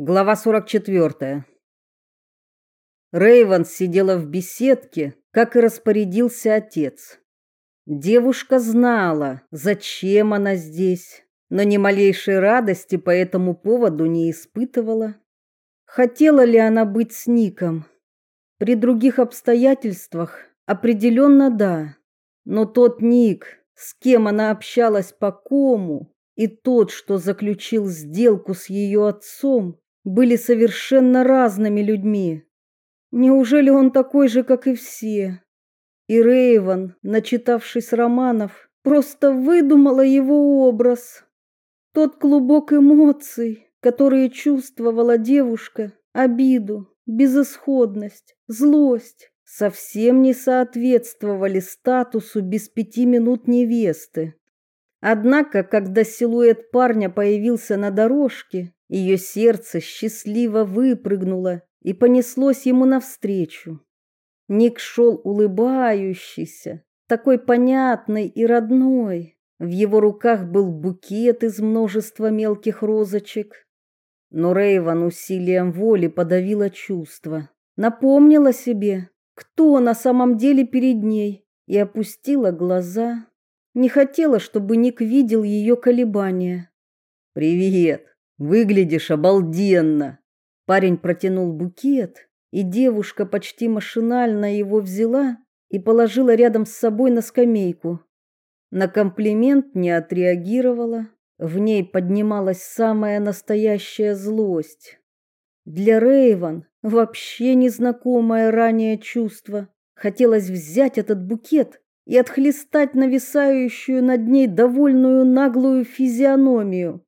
Глава 44. Рейвен сидела в беседке, как и распорядился отец. Девушка знала, зачем она здесь, но ни малейшей радости по этому поводу не испытывала. Хотела ли она быть с Ником? При других обстоятельствах определенно да. Но тот Ник, с кем она общалась по кому, и тот, что заключил сделку с ее отцом, были совершенно разными людьми. Неужели он такой же, как и все? И Рейвен, начитавшись романов, просто выдумала его образ. Тот клубок эмоций, которые чувствовала девушка, обиду, безысходность, злость, совсем не соответствовали статусу без пяти минут невесты. Однако, когда силуэт парня появился на дорожке, ее сердце счастливо выпрыгнуло и понеслось ему навстречу. Ник шел улыбающийся, такой понятный и родной. В его руках был букет из множества мелких розочек. Но Рейван усилием воли подавила чувства, напомнила себе, кто на самом деле перед ней, и опустила глаза. Не хотела, чтобы Ник видел ее колебания. «Привет!» Выглядишь обалденно. Парень протянул букет, и девушка почти машинально его взяла и положила рядом с собой на скамейку. На комплимент не отреагировала, в ней поднималась самая настоящая злость. Для Рейван вообще незнакомое ранее чувство. Хотелось взять этот букет и отхлестать нависающую над ней довольную наглую физиономию.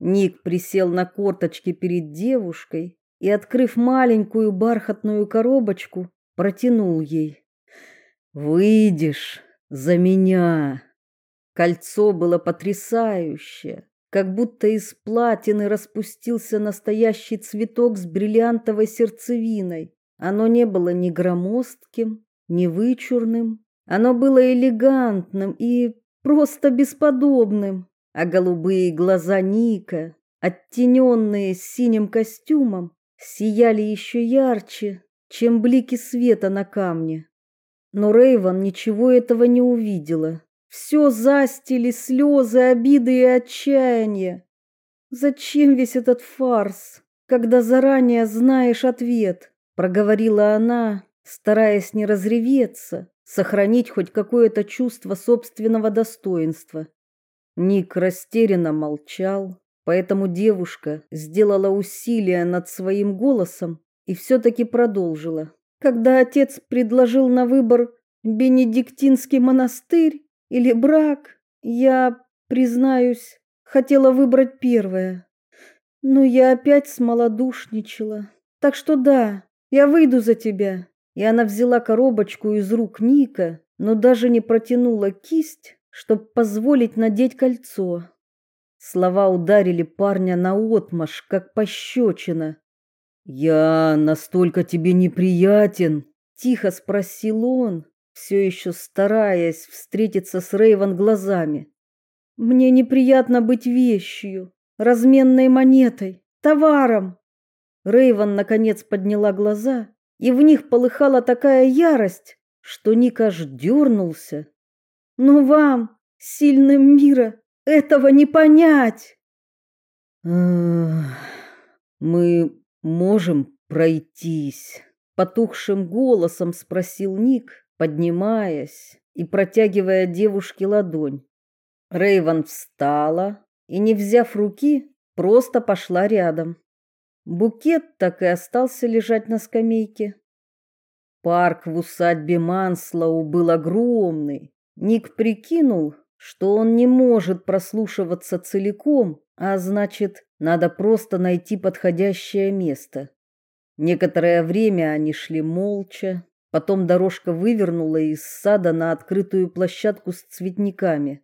Ник присел на корточки перед девушкой и, открыв маленькую бархатную коробочку, протянул ей. «Выйдешь за меня!» Кольцо было потрясающее, как будто из платины распустился настоящий цветок с бриллиантовой сердцевиной. Оно не было ни громоздким, ни вычурным. Оно было элегантным и просто бесподобным а голубые глаза Ника, оттененные синим костюмом, сияли еще ярче, чем блики света на камне. Но Рейван ничего этого не увидела. Все застили слезы, обиды и отчаяние. Зачем весь этот фарс, когда заранее знаешь ответ? проговорила она, стараясь не разреветься, сохранить хоть какое-то чувство собственного достоинства. Ник растерянно молчал, поэтому девушка сделала усилие над своим голосом и все-таки продолжила. Когда отец предложил на выбор Бенедиктинский монастырь или брак, я, признаюсь, хотела выбрать первое. Но я опять смолодушничала. Так что да, я выйду за тебя. И она взяла коробочку из рук Ника, но даже не протянула кисть, чтобы позволить надеть кольцо. Слова ударили парня на наотмашь, как пощечина. «Я настолько тебе неприятен?» — тихо спросил он, все еще стараясь встретиться с Рейвен глазами. «Мне неприятно быть вещью, разменной монетой, товаром». Рейвен наконец подняла глаза, и в них полыхала такая ярость, что Ник аж дернулся но вам, сильным мира, этого не понять. Мы можем пройтись, потухшим голосом спросил Ник, поднимаясь и протягивая девушке ладонь. Рейвен встала и, не взяв руки, просто пошла рядом. Букет так и остался лежать на скамейке. Парк в усадьбе Манслоу был огромный, Ник прикинул, что он не может прослушиваться целиком, а значит, надо просто найти подходящее место. Некоторое время они шли молча, потом дорожка вывернула из сада на открытую площадку с цветниками.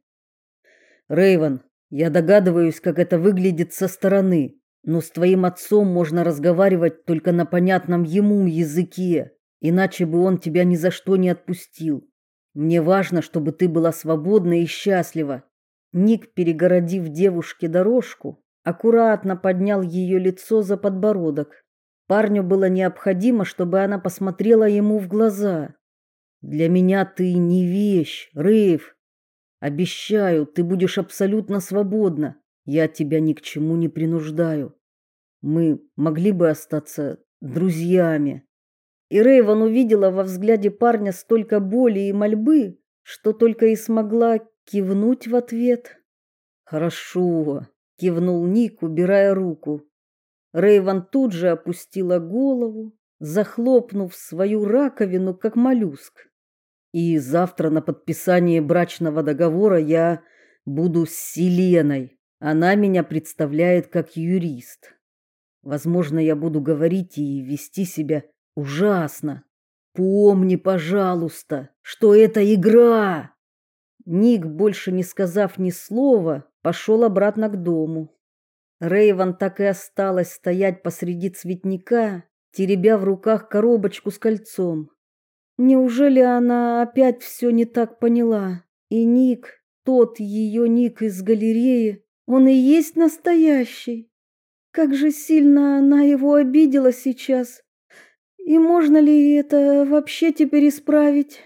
Рейвен, я догадываюсь, как это выглядит со стороны, но с твоим отцом можно разговаривать только на понятном ему языке, иначе бы он тебя ни за что не отпустил. Мне важно, чтобы ты была свободна и счастлива. Ник, перегородив девушке дорожку, аккуратно поднял ее лицо за подбородок. Парню было необходимо, чтобы она посмотрела ему в глаза. Для меня ты не вещь, Рейв. Обещаю, ты будешь абсолютно свободна. Я тебя ни к чему не принуждаю. Мы могли бы остаться друзьями. И Рейвен увидела во взгляде парня столько боли и мольбы, что только и смогла кивнуть в ответ. Хорошо, кивнул Ник, убирая руку. Рейвен тут же опустила голову, захлопнув свою раковину как моллюск. И завтра на подписании брачного договора я буду с Селеной. Она меня представляет как юрист. Возможно, я буду говорить и вести себя ужасно. Помни, пожалуйста, что это игра. Ник, больше не сказав ни слова, пошел обратно к дому. Рейван так и осталась стоять посреди цветника, теребя в руках коробочку с кольцом. Неужели она опять все не так поняла? И Ник, тот ее Ник из галереи, он и есть настоящий. Как же сильно она его обидела сейчас. И можно ли это вообще теперь исправить?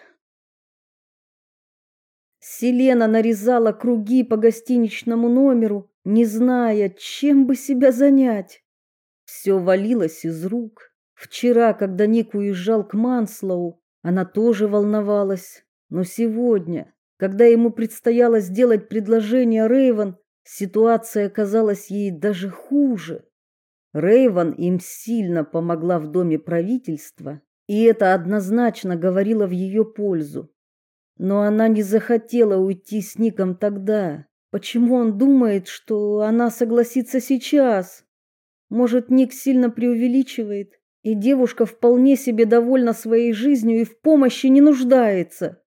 Селена нарезала круги по гостиничному номеру, не зная, чем бы себя занять. Все валилось из рук. Вчера, когда Ник уезжал к Манслоу, она тоже волновалась, но сегодня, когда ему предстояло сделать предложение Рейвен, ситуация казалась ей даже хуже. Рейвен им сильно помогла в доме правительства, и это однозначно говорило в ее пользу. Но она не захотела уйти с Ником тогда. Почему он думает, что она согласится сейчас? Может, Ник сильно преувеличивает, и девушка вполне себе довольна своей жизнью и в помощи не нуждается.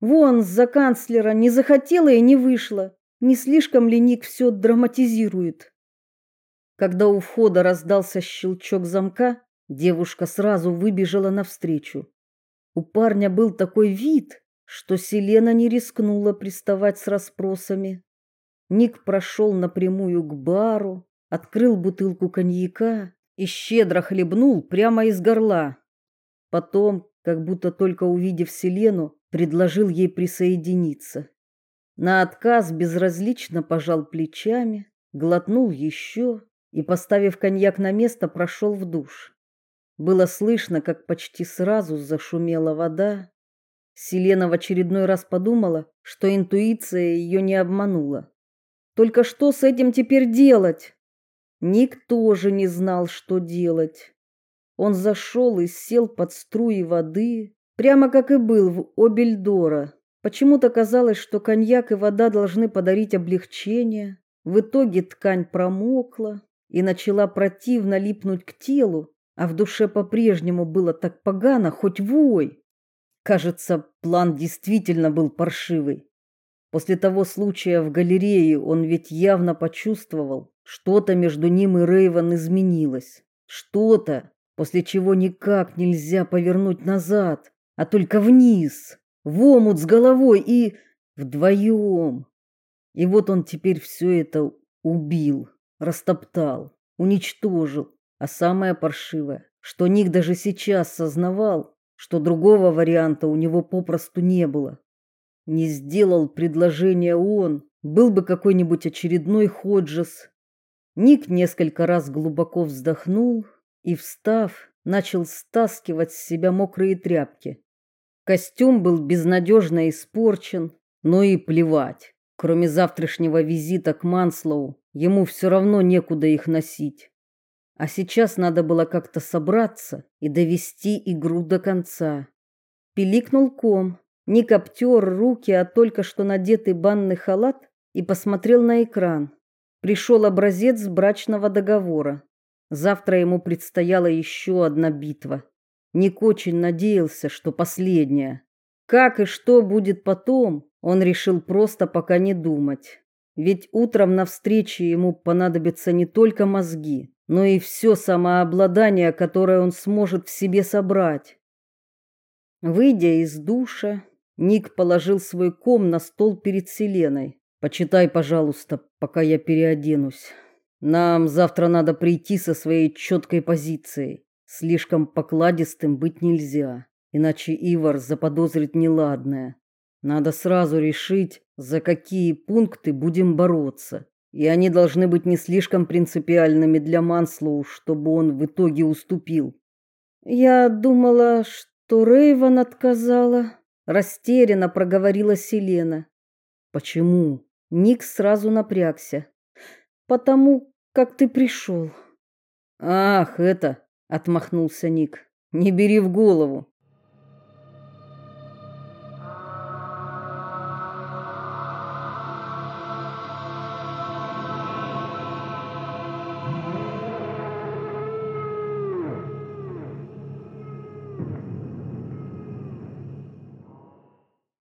Вон, за канцлера не захотела и не вышла. Не слишком ли Ник все драматизирует? Когда у входа раздался щелчок замка, девушка сразу выбежала навстречу. У парня был такой вид, что Селена не рискнула приставать с расспросами. Ник прошел напрямую к бару, открыл бутылку коньяка и щедро хлебнул прямо из горла. Потом, как будто только увидев Селену, предложил ей присоединиться. На отказ безразлично пожал плечами, глотнул еще и, поставив коньяк на место, прошел в душ. Было слышно, как почти сразу зашумела вода, Селена в очередной раз подумала, что интуиция ее не обманула. Только что с этим теперь делать? Ник тоже не знал, что делать. Он зашел и сел под струи воды, прямо как и был в Обельдора. Почему-то казалось, что коньяк и вода должны подарить облегчение. В итоге ткань промокла и начала противно липнуть к телу, а в душе по-прежнему было так погано, хоть вой. Кажется, план действительно был паршивый. После того случая в галерее он ведь явно почувствовал, что-то между ним и Рейвен изменилось. Что-то, после чего никак нельзя повернуть назад, а только вниз, в омут с головой и вдвоем. И вот он теперь все это убил, растоптал, уничтожил. А самое паршивое, что Ник даже сейчас сознавал, что другого варианта у него попросту не было. Не сделал предложение он, был бы какой-нибудь очередной Ходжес. Ник несколько раз глубоко вздохнул и, встав, начал стаскивать с себя мокрые тряпки. Костюм был безнадежно испорчен, но и плевать. Кроме завтрашнего визита к Манслоу, ему все равно некуда их носить. А сейчас надо было как-то собраться и довести игру до конца. Пиликнул ком, не коптер руки, а только что надетый банный халат и посмотрел на экран. Пришел образец брачного договора. Завтра ему предстояла еще одна битва. Ник очень надеялся, что последняя. Как и что будет потом, он решил просто пока не думать. Ведь утром на встрече ему понадобятся не только мозги, но и все самообладание, которое он сможет в себе собрать. Выйдя из душа, Ник положил свой ком на стол перед Селеной. Почитай, пожалуйста, пока я переоденусь. Нам завтра надо прийти со своей четкой позицией. Слишком покладистым быть нельзя, иначе Ивар заподозрит неладное. Надо сразу решить, за какие пункты будем бороться. И они должны быть не слишком принципиальными для Манслоу, чтобы он в итоге уступил. Я думала, что Рейвен отказала, растерянно проговорила Селена. Почему? Ник сразу напрягся. Потому как ты пришел. Ах, это, отмахнулся Ник. Не бери в голову.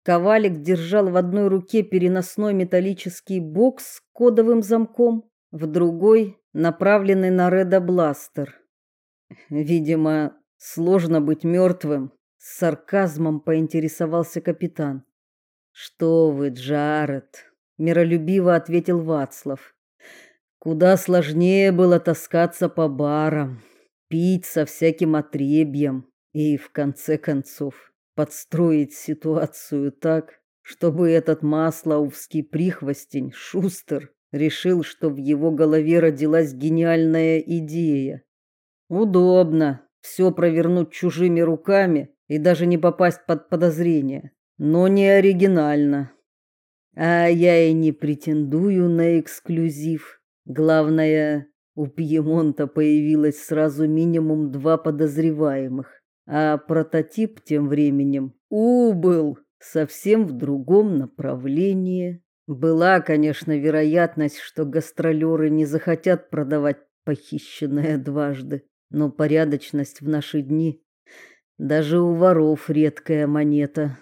Ковалик держал в одной руке переносной металлический бокс с кодовым замком, в другой направленный на Реда бластер. Видимо, сложно быть мертвым, с сарказмом поинтересовался капитан. Что вы, Джаред, миролюбиво ответил Вацлав. Куда сложнее было таскаться по барам, пить со всяким отребьем и в конце концов подстроить ситуацию так, чтобы этот маслоувский прихвостень Шустер решил, что в его голове родилась гениальная идея. Удобно все провернуть чужими руками и даже не попасть под подозрение, но не оригинально. А я и не претендую на эксклюзив. Главное, у Пьемонта появилось сразу минимум два подозреваемых. А прототип тем временем убыл совсем в другом направлении. Была, конечно, вероятность, что гастролеры не захотят продавать похищенное дважды, но порядочность в наши дни даже у воров редкая монета.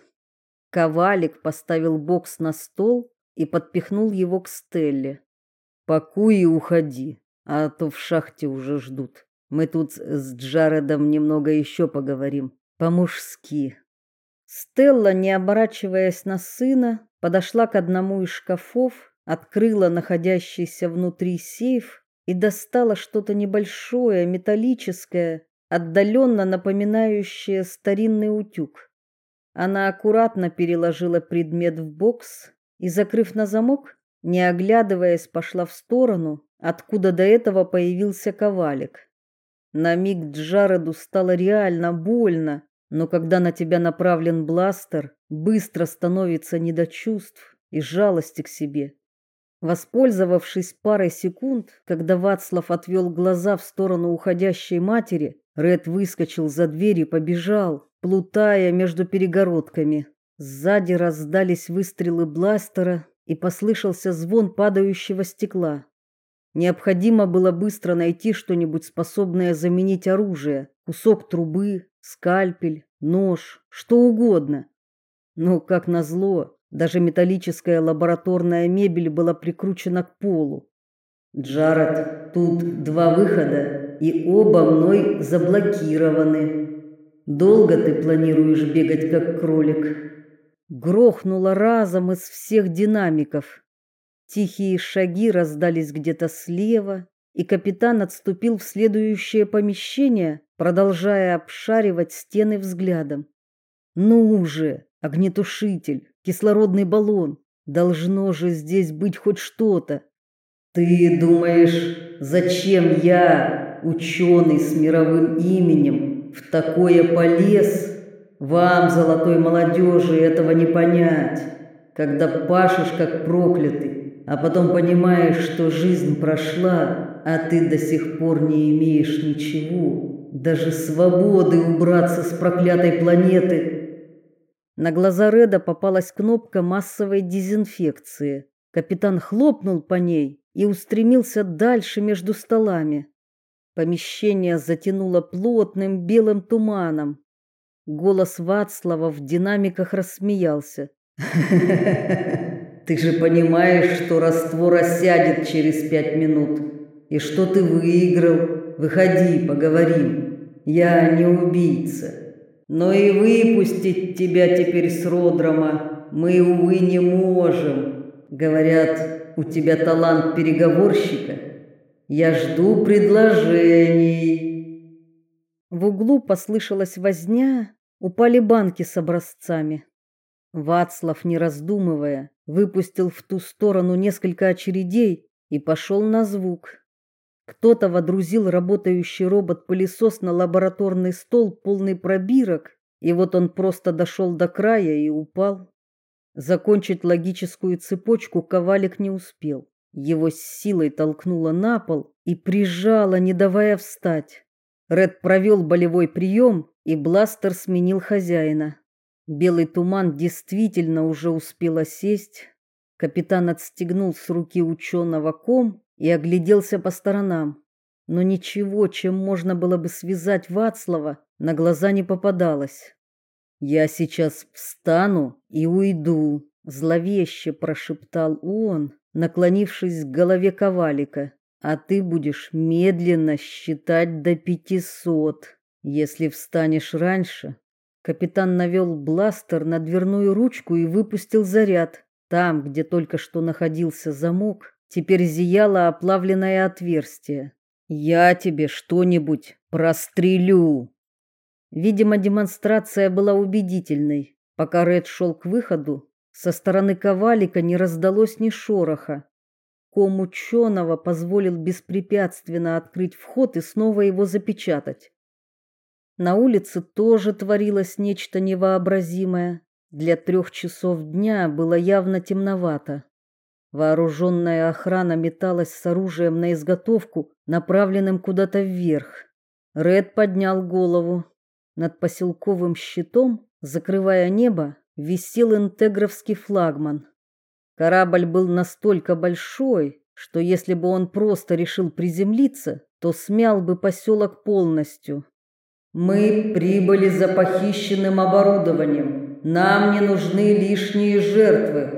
Ковалик поставил бокс на стол и подпихнул его к Стелле. Пакуй и уходи, а то в шахте уже ждут. Мы тут с Джаредом немного еще поговорим, по-мужски. Стелла, не оборачиваясь на сына, подошла к одному из шкафов, открыла находящийся внутри сейф и достала что-то небольшое, металлическое, отдаленно напоминающее старинный утюг. Она аккуратно переложила предмет в бокс и, закрыв на замок, не оглядываясь, пошла в сторону, откуда до этого появился ковалик. На миг Джареду стало реально больно, но когда на тебя направлен бластер, быстро становится не до чувств и жалости к себе. Воспользовавшись парой секунд, когда Вацлав отвел глаза в сторону уходящей матери, Ред выскочил за дверь и побежал, плутая между перегородками. Сзади раздались выстрелы бластера и послышался звон падающего стекла. Необходимо было быстро найти что-нибудь способное заменить оружие: кусок трубы, скальпель, нож, что угодно. Но как назло, даже металлическая лабораторная мебель была прикручена к полу. Джаред, тут два выхода, и оба мной заблокированы. Долго ты планируешь бегать как кролик? Грохнуло разом из всех динамиков. Тихие шаги раздались где-то слева, и капитан отступил в следующее помещение, продолжая обшаривать стены взглядом. Ну уже, огнетушитель, кислородный баллон. Должно же здесь быть хоть что-то. Ты думаешь, зачем я, ученый с мировым именем, в такое полез? Вам, золотой молодежи, этого не понять, когда пашешь как проклятый а потом понимаешь, что жизнь прошла, а ты до сих пор не имеешь ничего, даже свободы убраться с проклятой планеты. На глаза Реда попалась кнопка массовой дезинфекции. Капитан хлопнул по ней и устремился дальше между столами. Помещение затянуло плотным белым туманом. Голос Вацлава в динамиках рассмеялся. Ты же понимаешь, что раствор осядет через пять минут. И что ты выиграл? Выходи, поговорим. Я не убийца. Но и выпустить тебя теперь с Родрома мы, увы, не можем. Говорят, у тебя талант переговорщика. Я жду предложений. В углу послышалась возня, упали банки с образцами. Вацлав, не раздумывая, выпустил в ту сторону несколько очередей и пошел на звук. Кто-то водрузил работающий робот-пылесос на лабораторный стол, полный пробирок, и вот он просто дошел до края и упал. Закончить логическую цепочку Ковалик не успел. Его с силой толкнуло на пол и прижало, не давая встать. Ред провел болевой прием, и бластер сменил хозяина. Белый туман действительно уже успел осесть. Капитан отстегнул с руки ученого ком и огляделся по сторонам. Но ничего, чем можно было бы связать Вацлава, на глаза не попадалось. «Я сейчас встану и уйду», — зловеще прошептал он, наклонившись к голове Ковалика. «А ты будешь медленно считать до пятисот. Если встанешь раньше...» Капитан навел бластер на дверную ручку и выпустил заряд. Там, где только что находился замок, теперь зияло оплавленное отверстие. «Я тебе что-нибудь прострелю!» Видимо, демонстрация была убедительной. Пока Ред шел к выходу, со стороны ковалика не раздалось ни шороха. Ком ученого позволил беспрепятственно открыть вход и снова его запечатать. На улице тоже творилось нечто невообразимое. Для трех часов дня было явно темновато. Вооруженная охрана металась с оружием на изготовку, направленным куда-то вверх. Ред поднял голову. Над поселковым щитом, закрывая небо, висел интегровский флагман. Корабль был настолько большой, что если бы он просто решил приземлиться, то смял бы поселок полностью. Мы прибыли за похищенным оборудованием. Нам не нужны лишние жертвы.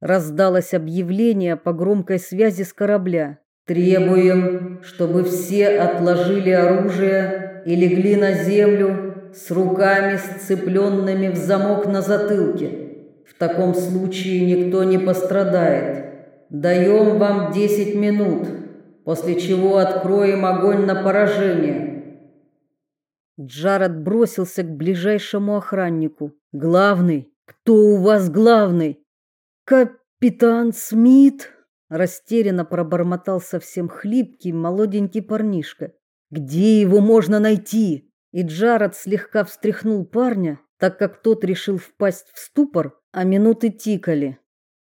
Раздалось объявление по громкой связи с корабля. Требуем, чтобы все отложили оружие и легли на землю с руками сцепленными в замок на затылке. В таком случае никто не пострадает. Даем вам 10 минут, после чего откроем огонь на поражение. Джаред бросился к ближайшему охраннику. «Главный! Кто у вас главный?» «Капитан Смит!» Растерянно пробормотал совсем хлипкий молоденький парнишка. Где его можно найти? И Джаред слегка встряхнул парня, так как тот решил впасть в ступор, а минуты тикали.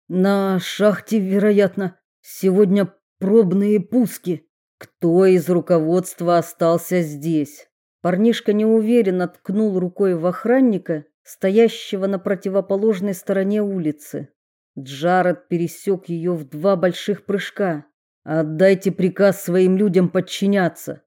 На шахте, вероятно, сегодня пробные пуски. Кто из руководства остался здесь? Парнишка неуверенно ткнул рукой в охранника, стоящего на противоположной стороне улицы. Джаред пересек ее в два больших прыжка. Отдайте приказ своим людям подчиняться.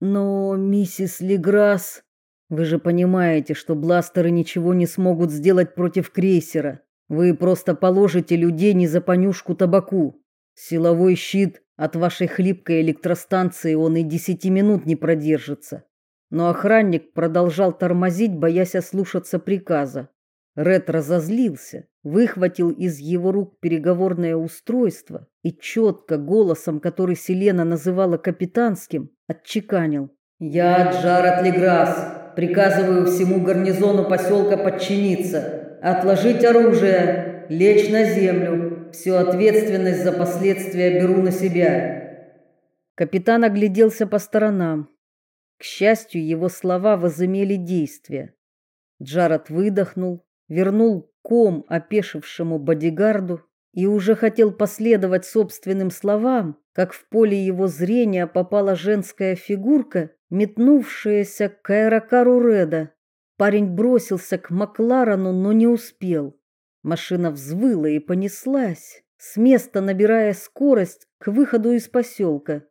Но, миссис Леграсс, вы же понимаете, что бластеры ничего не смогут сделать против крейсера. Вы просто положите людей не за понюшку табаку. Силовой щит от вашей хлипкой электростанции он и десяти минут не продержится. Но охранник продолжал тормозить, боясь ослушаться приказа. Ред разозлился, выхватил из его рук переговорное устройство и четко голосом, который Селена называла капитанским, отчеканил: "Я Джаред Леграс, приказываю всему гарнизону поселка подчиниться, отложить оружие, лечь на землю. Всю ответственность за последствия беру на себя". Капитан огляделся по сторонам. К счастью, его слова возымели действие. Джаред выдохнул, вернул ком опешившему бодигарду и уже хотел последовать собственным словам, как в поле его зрения попала женская фигурка, метнувшаяся к аэрокару Реда. Парень бросился к Макларену, но не успел. Машина взвыла и понеслась, с места набирая скорость к выходу из поселка.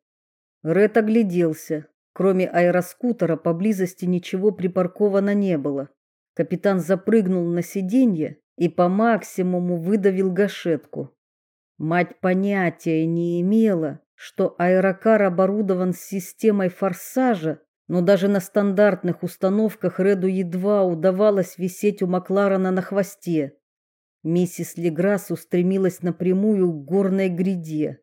Ред огляделся. Кроме аэроскутера поблизости ничего припарковано не было. Капитан запрыгнул на сиденье и по максимуму выдавил гашетку. Мать понятия не имела, что аэрокар оборудован системой форсажа, но даже на стандартных установках Реду едва удавалось висеть у Макларена на хвосте. Миссис Леграсс устремилась напрямую к горной гряде.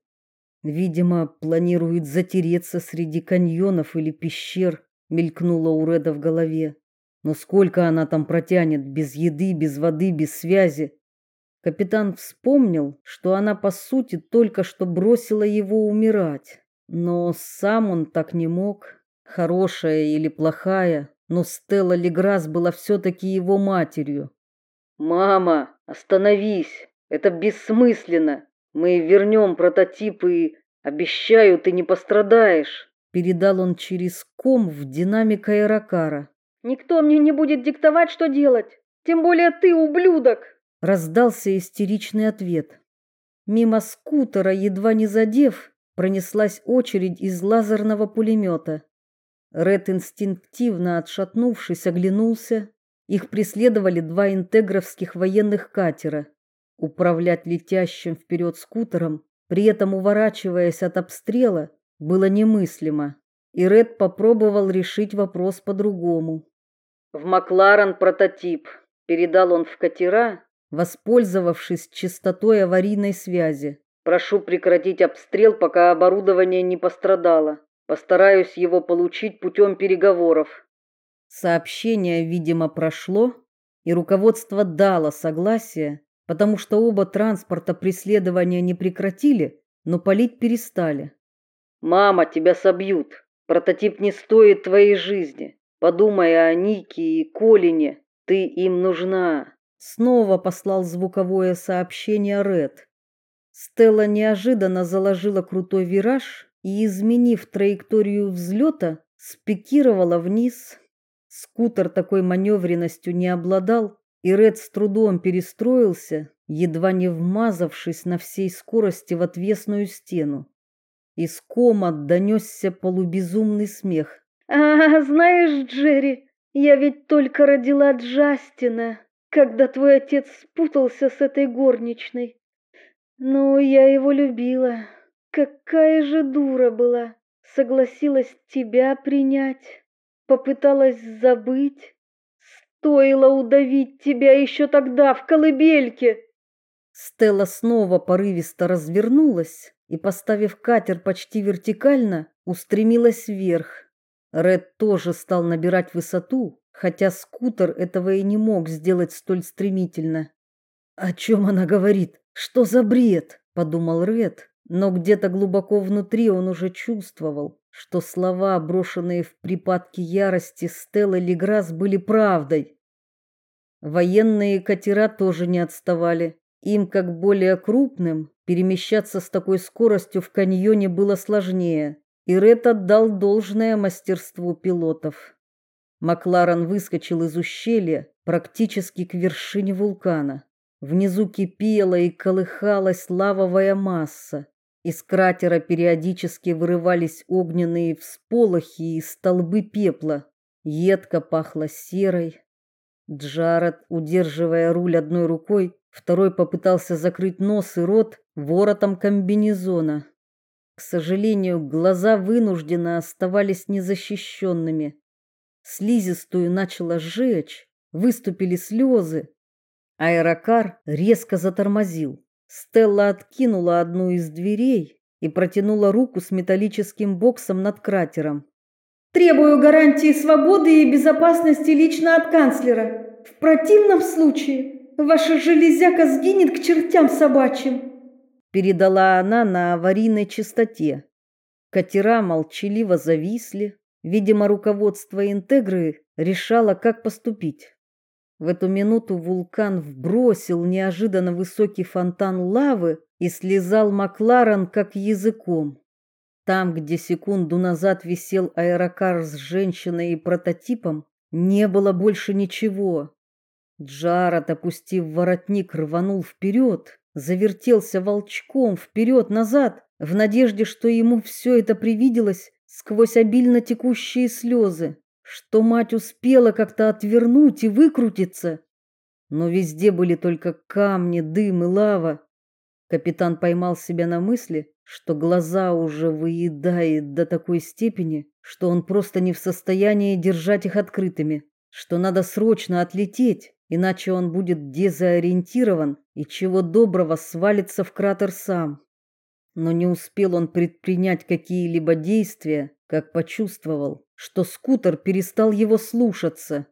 Видимо, планирует затереться среди каньонов или пещер, мелькнуло у Реда в голове. Но сколько она там протянет без еды, без воды, без связи? Капитан вспомнил, что она по сути только что бросила его умирать. Но сам он так не мог. Хорошая или плохая, но Стелла Леграс была все-таки его матерью. «Мама, остановись! Это бессмысленно! Мы вернем прототип и, обещаю, ты не пострадаешь!» Передал он через ком в динамик аэрокара. «Никто мне не будет диктовать, что делать! Тем более ты, ублюдок!» Раздался истеричный ответ. Мимо скутера, едва не задев, пронеслась очередь из лазерного пулемета. Ред инстинктивно отшатнувшись, оглянулся. Их преследовали два интегровских военных катера. Управлять летящим вперед скутером, при этом уворачиваясь от обстрела, было немыслимо. И Ред попробовал решить вопрос по-другому. «В Макларен прототип», — передал он в катера, воспользовавшись частотой аварийной связи. «Прошу прекратить обстрел, пока оборудование не пострадало». Постараюсь его получить путем переговоров. Сообщение, видимо, прошло, и руководство дало согласие, потому что оба транспорта преследования не прекратили, но палить перестали. Мама, тебя собьют. Прототип не стоит твоей жизни. Подумай о Нике и Колине. Ты им нужна. Снова послал звуковое сообщение Ред. Стелла неожиданно заложила крутой вираж и, изменив траекторию взлета, спикировала вниз. Скутер такой маневренностью не обладал, и Ред с трудом перестроился, едва не вмазавшись на всей скорости в отвесную стену. Из кома донесся полубезумный смех. «А, знаешь, Джерри, я ведь только родила Джастина, когда твой отец спутался с этой горничной. Но я его любила. Какая же дура была! Согласилась тебя принять, попыталась забыть. Стоило удавить тебя еще тогда в колыбельке. Стелла снова порывисто развернулась и, поставив катер почти вертикально, устремилась вверх. Ред тоже стал набирать высоту, хотя скутер этого и не мог сделать столь стремительно. «О чем она говорит? Что за бред?» – подумал Ред, но где-то глубоко внутри он уже чувствовал, что слова, брошенные в припадке ярости Стеллы Леграс, были правдой. Военные катера тоже не отставали. Им, как более крупным, перемещаться с такой скоростью в каньоне было сложнее, и Ред отдал должное мастерству пилотов. Макларен выскочил из ущелья практически к вершине вулкана. Внизу кипела и колыхалась лавовая масса. Из кратера периодически вырывались огненные всполохи и столбы пепла. Едко пахло серой. Джаред, удерживая руль одной рукой, второй попытался закрыть нос и рот воротом комбинезона. К сожалению, глаза вынужденно оставались незащищенными. Слизистую начало жечь, выступили слезы. Аэрокар резко затормозил. Стелла откинула одну из дверей и протянула руку с металлическим боксом над кратером. Требую гарантии свободы и безопасности лично от канцлера. В противном случае ваша железяка сгинет к чертям собачьим, передала она на аварийной частоте. Катера молчаливо зависли, видимо, руководство Интегры решало, как поступить. В эту минуту вулкан вбросил неожиданно высокий фонтан лавы и слезал Макларен как языком. Там, где секунду назад висел аэрокар с женщиной и прототипом, не было больше ничего. Джаред, опустив воротник, рванул вперед, завертелся волчком вперед-назад, в надежде, что ему все это привиделось сквозь обильно текущие слезы что мать успела как-то отвернуть и выкрутиться. Но везде были только камни, дым и лава. Капитан поймал себя на мысли, что глаза уже выедает до такой степени, что он просто не в состоянии держать их открытыми, что надо срочно отлететь, иначе он будет дезориентирован и чего доброго свалится в кратер сам. но не успел он предпринять какие-либо действия, как почувствовал, что скутер перестал его слушаться.